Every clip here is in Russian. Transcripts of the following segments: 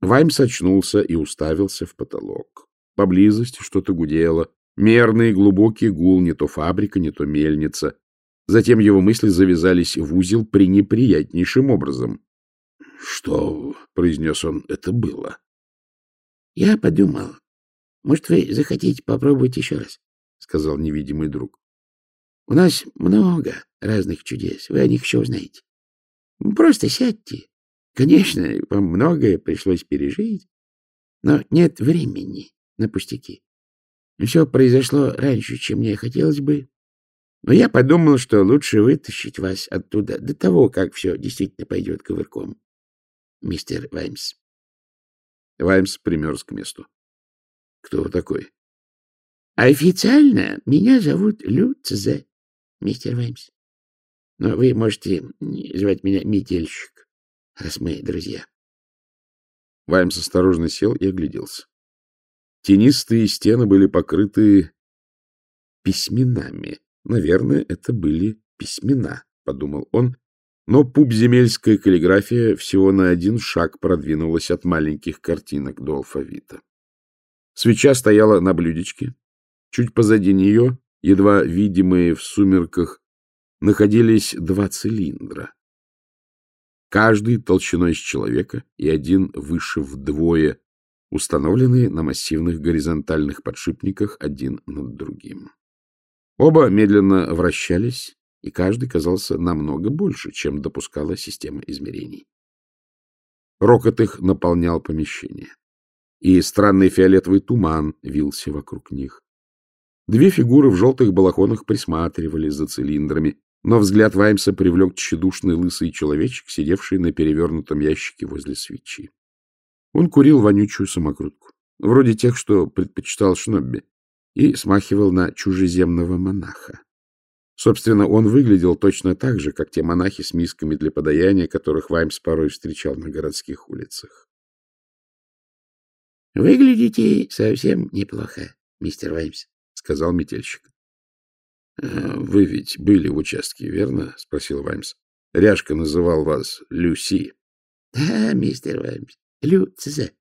Ваймс очнулся и уставился в потолок. Поблизости что-то гудело. Мерный глубокий гул, не то фабрика, не то мельница. Затем его мысли завязались в узел пренеприятнейшим образом. — Что, — произнес он, — это было? — Я подумал. Может, вы захотите попробовать еще раз? — сказал невидимый друг. — У нас много разных чудес. Вы о них еще узнаете. Просто сядьте. Конечно, вам многое пришлось пережить, но нет времени на пустяки. Все произошло раньше, чем мне хотелось бы, но я подумал, что лучше вытащить вас оттуда до того, как все действительно пойдет ковырком, мистер Ваймс. Ваймс примерз к месту. — Кто вы такой? — Официально меня зовут Люцзе, мистер Ваймс. Но вы можете звать меня Метельщик, раз мы друзья. Ваймс осторожно сел и огляделся. Тенистые стены были покрыты письменами. Наверное, это были письмена, — подумал он, но пубземельская каллиграфия всего на один шаг продвинулась от маленьких картинок до алфавита. Свеча стояла на блюдечке. Чуть позади нее, едва видимые в сумерках, находились два цилиндра. Каждый толщиной с человека и один выше вдвое, установленные на массивных горизонтальных подшипниках один над другим. Оба медленно вращались, и каждый казался намного больше, чем допускала система измерений. Рокот их наполнял помещение, и странный фиолетовый туман вился вокруг них. Две фигуры в желтых балахонах присматривали за цилиндрами, но взгляд Ваймса привлек тщедушный лысый человечек, сидевший на перевернутом ящике возле свечи. Он курил вонючую самокрутку, вроде тех, что предпочитал Шнобби, и смахивал на чужеземного монаха. Собственно, он выглядел точно так же, как те монахи с мисками для подаяния, которых Ваймс порой встречал на городских улицах. — Выглядите совсем неплохо, мистер Ваймс, — сказал метельщик. — Вы ведь были в участке, верно? — спросил Ваймс. — Ряшка называл вас Люси. — Да, мистер Ваймс, Лю Цезе.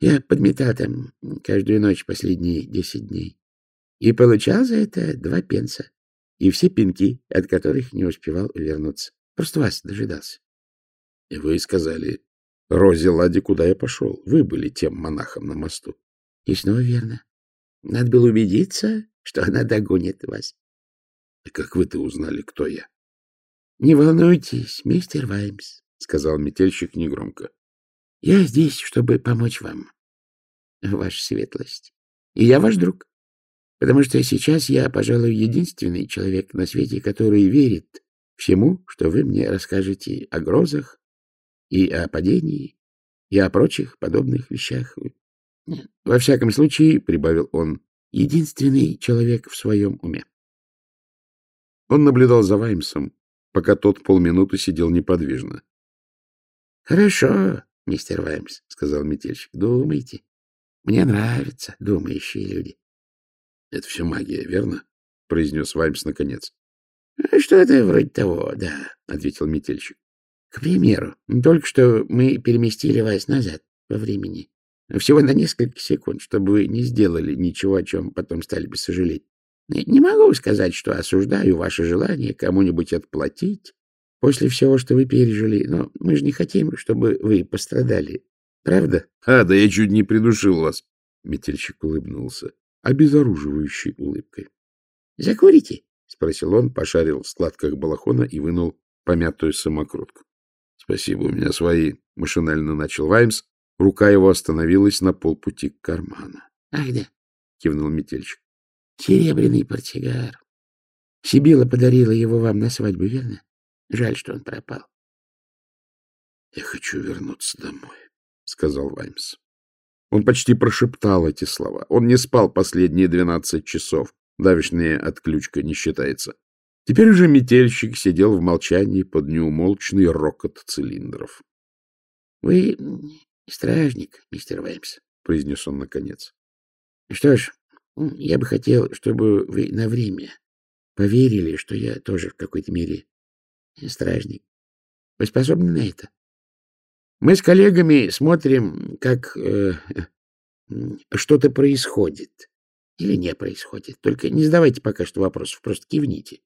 Я подметал там каждую ночь последние десять дней и получал за это два пенса и все пинки, от которых не успевал вернуться. Просто вас дожидался. — И вы сказали, Розе Ладе, куда я пошел? Вы были тем монахом на мосту. — И снова верно. Надо было убедиться, что она догонит вас. — И как вы-то узнали, кто я? — Не волнуйтесь, мистер Ваймс, — сказал метельщик негромко. — Я здесь, чтобы помочь вам, ваша светлость. И я ваш друг. Потому что сейчас я, пожалуй, единственный человек на свете, который верит всему, что вы мне расскажете о грозах и о падении, и о прочих подобных вещах. Во всяком случае, — прибавил он, — единственный человек в своем уме. Он наблюдал за Ваймсом, пока тот полминуты сидел неподвижно. — Хорошо, мистер Ваймс, — сказал метельщик, — думайте. Мне нравятся думающие люди. — Это все магия, верно? — произнес Ваймс наконец. — Что-то вроде того, да, — ответил метельщик. — К примеру, только что мы переместили вас назад во времени. Всего на несколько секунд, чтобы вы не сделали ничего, о чем потом стали бы сожалеть. Не могу сказать, что осуждаю ваше желание кому-нибудь отплатить после всего, что вы пережили, но мы же не хотим, чтобы вы пострадали. Правда? — А, да я чуть не придушил вас. Метельщик улыбнулся, обезоруживающей улыбкой. — Закурите? — спросил он, пошарил в складках балахона и вынул помятую самокрутку. — Спасибо, у меня свои. Машинально начал Ваймс. Рука его остановилась на полпути к карману. — Ах да, — кивнул метельщик. — Серебряный портсигар. Сибила подарила его вам на свадьбу, верно? Жаль, что он пропал. — Я хочу вернуться домой, — сказал Ваймс. Он почти прошептал эти слова. Он не спал последние двенадцать часов. Давишняя отключка не считается. Теперь уже метельщик сидел в молчании под неумолчный рокот цилиндров. — Вы стражник, мистер Ваймс, — произнес он наконец. — Что ж, я бы хотел, чтобы вы на время поверили, что я тоже в какой-то мере стражник. Вы способны на это? Мы с коллегами смотрим, как э, что-то происходит. Или не происходит. Только не задавайте пока что вопросов, просто кивните.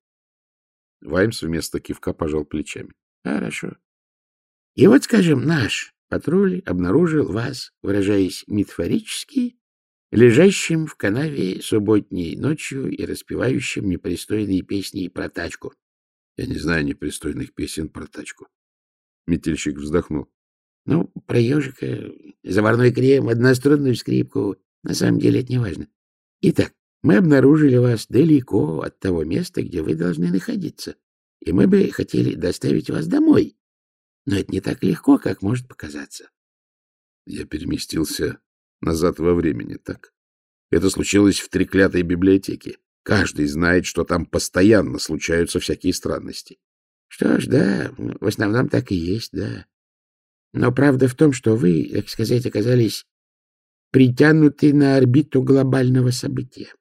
Ваймс вместо кивка пожал плечами. — Хорошо. И вот, скажем, наш патруль обнаружил вас, выражаясь метафорически, лежащим в канаве субботней ночью и распевающим непристойные песни про тачку. — Я не знаю непристойных песен про тачку. Метельщик вздохнул. — Ну, про ежика, заварной крем, однострунную скрипку. На самом деле это не важно. Итак, мы обнаружили вас далеко от того места, где вы должны находиться, и мы бы хотели доставить вас домой. Но это не так легко, как может показаться. Я переместился назад во времени, так? Это случилось в треклятой библиотеке. Каждый знает, что там постоянно случаются всякие странности. Что ж, да, в основном так и есть, да. Но правда в том, что вы, так сказать, оказались притянуты на орбиту глобального события.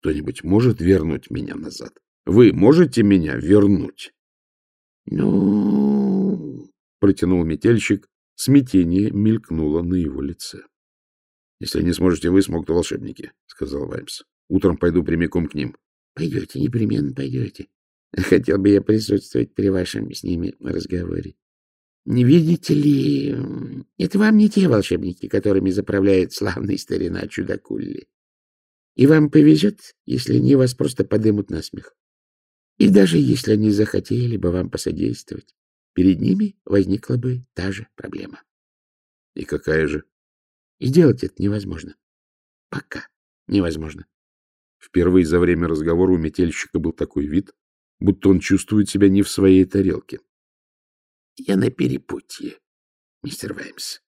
Кто-нибудь может вернуть меня назад? Вы можете меня вернуть? — Ну... — протянул метельщик. Смятение мелькнуло на его лице. — Если не сможете вы, смогут волшебники, — сказал Ваймс. — Утром пойду прямиком к ним. — Пойдете, непременно пойдете. Хотел бы я присутствовать при вашем с ними разговоре. Не видите ли, это вам не те волшебники, которыми заправляет славный старина Чудакулли. И вам повезет, если они вас просто подымут на смех. И даже если они захотели бы вам посодействовать, перед ними возникла бы та же проблема. И какая же? Сделать это невозможно. Пока невозможно. Впервые за время разговора у метельщика был такой вид, будто он чувствует себя не в своей тарелке. — Я на перепутье, мистер Ваймс.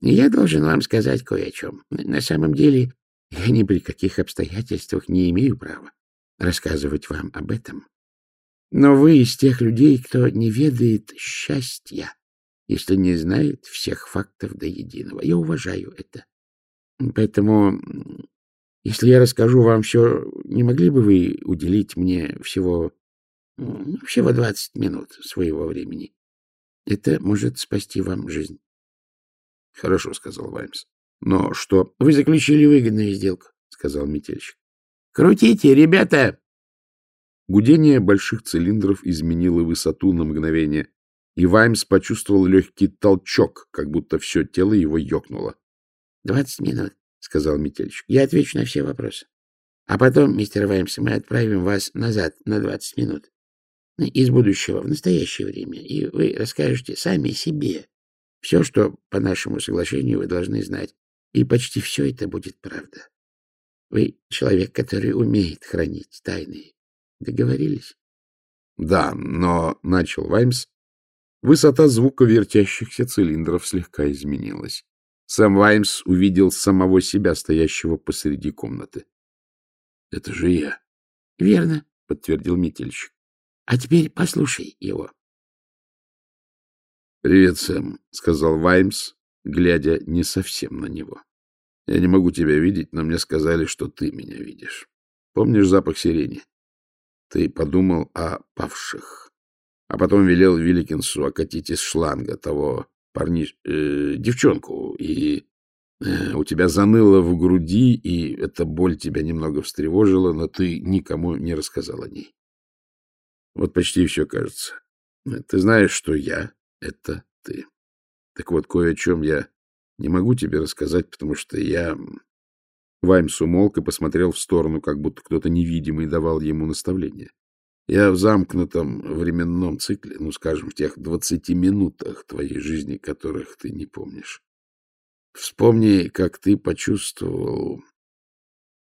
Я должен вам сказать кое о чем. На самом деле, я ни при каких обстоятельствах не имею права рассказывать вам об этом. Но вы из тех людей, кто не ведает счастья, если не знает всех фактов до единого. Я уважаю это. Поэтому, если я расскажу вам все, не могли бы вы уделить мне всего, всего 20 минут своего времени? Это может спасти вам жизнь. — Хорошо, — сказал Ваймс. — Но что? — Вы заключили выгодную сделку, — сказал метельщик. — Крутите, ребята! Гудение больших цилиндров изменило высоту на мгновение, и Ваймс почувствовал легкий толчок, как будто все тело его ёкнуло. — Двадцать минут, — сказал метельщик. — Я отвечу на все вопросы. А потом, мистер Ваймс, мы отправим вас назад на двадцать минут. Из будущего в настоящее время. И вы расскажете сами себе все, что по нашему соглашению вы должны знать. И почти все это будет правда. Вы человек, который умеет хранить тайны. Договорились? — Да, но, — начал Ваймс, высота звука вертящихся цилиндров слегка изменилась. Сэм Ваймс увидел самого себя, стоящего посреди комнаты. — Это же я. — Верно, — подтвердил метельщик. — А теперь послушай его. — Привет, Сэм, — сказал Ваймс, глядя не совсем на него. — Я не могу тебя видеть, но мне сказали, что ты меня видишь. Помнишь запах сирени? Ты подумал о павших, а потом велел Вилликинсу окатить из шланга того парни... Э, девчонку, и э, у тебя заныло в груди, и эта боль тебя немного встревожила, но ты никому не рассказал о ней. Вот почти все, кажется. Ты знаешь, что я — это ты. Так вот, кое о чем я не могу тебе рассказать, потому что я Ваймс умолк и посмотрел в сторону, как будто кто-то невидимый давал ему наставление. Я в замкнутом временном цикле, ну, скажем, в тех двадцати минутах твоей жизни, которых ты не помнишь. Вспомни, как ты почувствовал